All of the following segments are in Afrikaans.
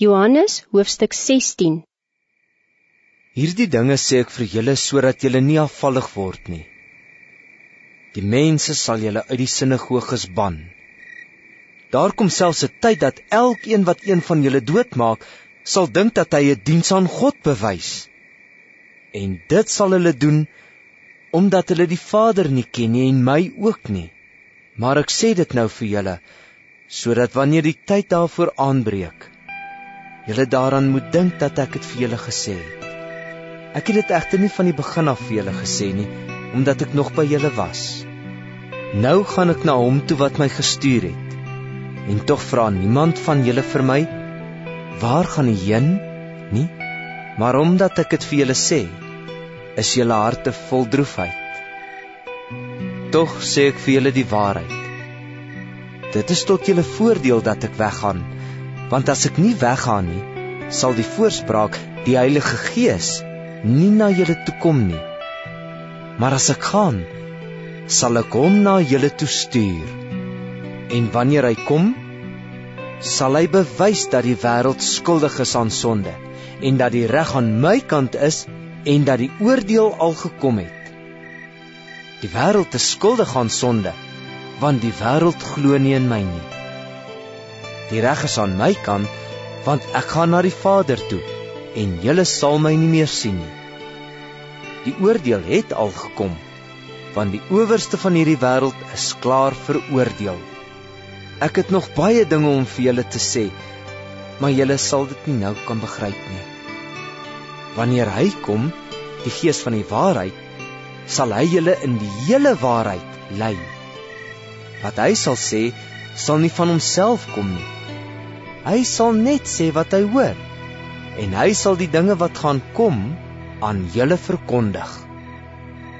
Johannes hoofstuk 16 Hierdie dinge sê ek vir julle sodat julle nie afvallig word nie. Die mense sal julle uit die sinagoges ban. Daar kom selfs 'n tyd dat elkeen wat een van julle doodmaak, sal dink dat hy 'n diens aan God bewys. En dit sal hulle doen omdat hulle die Vader nie ken nie en my ook nie. Maar ek sê dit nou vir julle sodat wanneer die tyd daarvoor aanbreek, julle daaraan moet dink dat ek dit vir julle gesê het. Ek het dit egter nie van die begin af vir julle gesê nie, omdat ek nog by julle was. Nou gaan ek na hom toe wat my gestuur het. En tog vra niemand van julle vir my, waar gaan jy heen? Nie, maar omdat ek dit vir julle sê, is julle harte vol droefheid. Tog sê ek vir julle die waarheid. Dit is tot julle voordeel dat ek weggaan want as ek nie weggaan nie, sal die voorspraak, die Heilige Gees, nie na julle toe kom nie. Maar as ek gaan, sal ek hom na julle toe stuur. En wanneer hy kom, sal hy bewys dat die wêreld skuldig is aan sonde en dat die reg aan my kant is en dat die oordeel al gekom het. Die wêreld is skuldig aan sonde want die wêreld glo nie in my nie. Die reg is aan my kant, want ek gaan na die Vader toe en julle sal my nie meer sien nie. Die oordeel het al gekom, want die owerste van hierdie wêreld is klaar veroordeel. Ek het nog baie dinge om vir julle te sê, maar julle sal dit nie nou kan begryp nie. Wanneer hy kom, die Gees van die waarheid, sal hy julle in die hele waarheid lei. Wat hy sal sê, sal nie van homself kom nie Hy sal net sê wat hy hoor en hy sal die dinge wat gaan kom aan julle verkondig.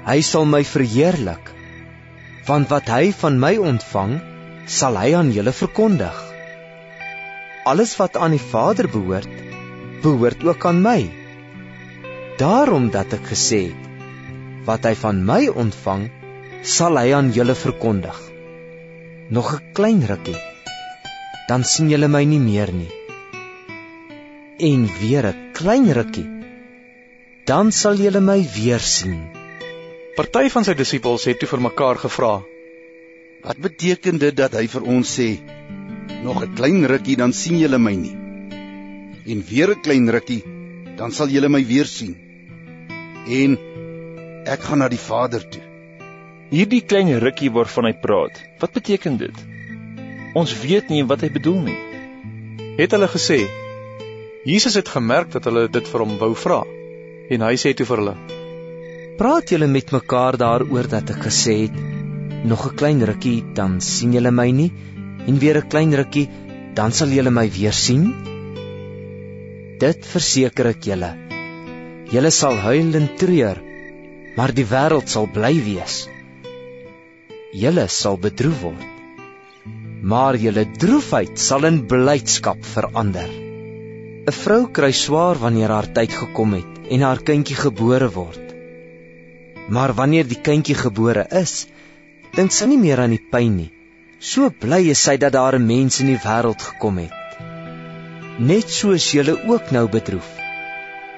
Hy sal my verheerlik want wat hy van my ontvang sal hy aan julle verkondig. Alles wat aan die Vader behoort, behoort ook aan my. Daarom dat ek gesê het wat hy van my ontvang sal hy aan julle verkondig. Nog 'n klein rukkie dan sien julle my nie meer nie. En weer 'n klein rukkie, dan sal julle my weer sien. Party van sy disippels het toe vir mekaar gevra: "Wat beteken dit dat hy vir ons sê: Nog 'n klein rukkie dan sien julle my nie. En weer 'n klein rukkie, dan sal julle my weer sien. En ek gaan na die Vader toe." Hierdie klein rukkie waarvan hy praat, wat beteken dit? Ons weet nie wat hy bedoel nie. Het hulle gesê Jesus het gemerk dat hulle dit vir hom wou vra en hy sê toe vir hulle: "Praat julle met mekaar daaroor dat ek gesê het nog 'n klein rukkie dan sien julle my nie en weer 'n klein rukkie dan sal julle my weer sien?" Dit verseker ek julle. Julle sal huil en treur, maar die wêreld sal bly wees. Julle sal bedroef word maar julle droefheid sal in blydskap verander. 'n Vrou kry swaar wanneer haar tyd gekom het en haar kindjie gebore word. Maar wanneer die kindjie gebore is, dink sy nie meer aan die pyn nie. So bly is sy dat daar 'n mens in die wêreld gekom het. Net soos julle ook nou bedroef.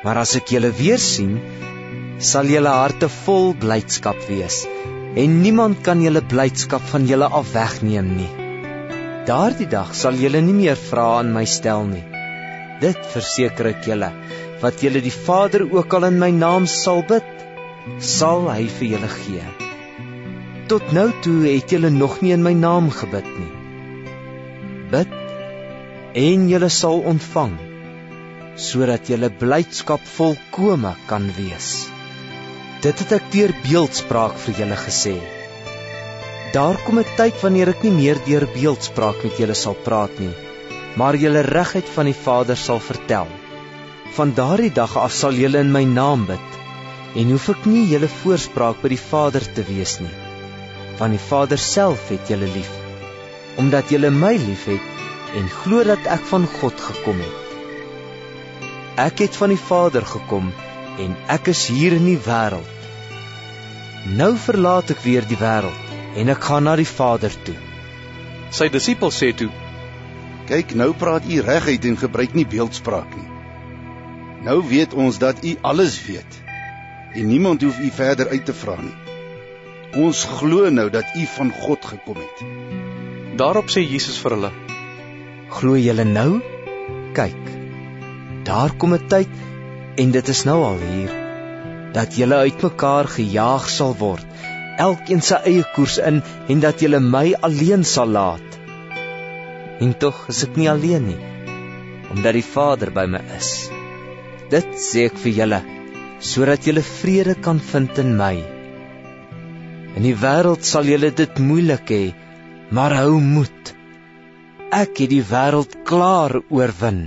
Maar as ek julle weer sien, sal julle harte vol blydskap wees en niemand kan julle blydskap van julle af wegneem nie. Daardie dag sal julle nie meer vra aan my stel nie. Dit verseker ek julle, wat julle die Vader ook al in my naam sal bid, sal hy vir julle gee. Tot nou toe het julle nog nie in my naam gebid nie. Bid en julle sal ontvang sodat julle blydskap volkome kan wees. Dit het ek deur beeldspraak vir julle gesê. Daar kom 'n tyd wanneer ek nie meer deur beeldspraak met julle sal praat nie, maar julle regheid van die Vader sal vertel. Van daardie dag af sal julle in my naam bid en hoef ek nie julle voorspraak by die Vader te wees nie, want die Vader self het julle lief, omdat julle my liefhet en glo dat ek van God gekom het. Ek het van die Vader gekom en ek is hier in die wêreld. Nou verlaat ek weer die wêreld en ek gaan na die Vader toe. Sy disippels sê toe: Kyk, nou praat u reguit en gebruik nie beeldspraak nie. Nou weet ons dat u alles weet en niemand hoef u verder uit te vra nie. Ons glo nou dat u van God gekom het. Daarop sê Jesus vir hulle: Glo julle nou? Kyk. Daar kom 'n tyd en dit is nou al hier dat julle uitmekaar gejaag sal word, elkeen sy eie koers in en dat julle my alleen sal laat. En tog is ek nie alleen nie, omdat die Vader by my is. Dit sê ek vir julle sodat julle vrede kan vind in my. In die wêreld sal julle dit moeilik hê, maar hou moed. Ek het die wêreld klaar oorwin.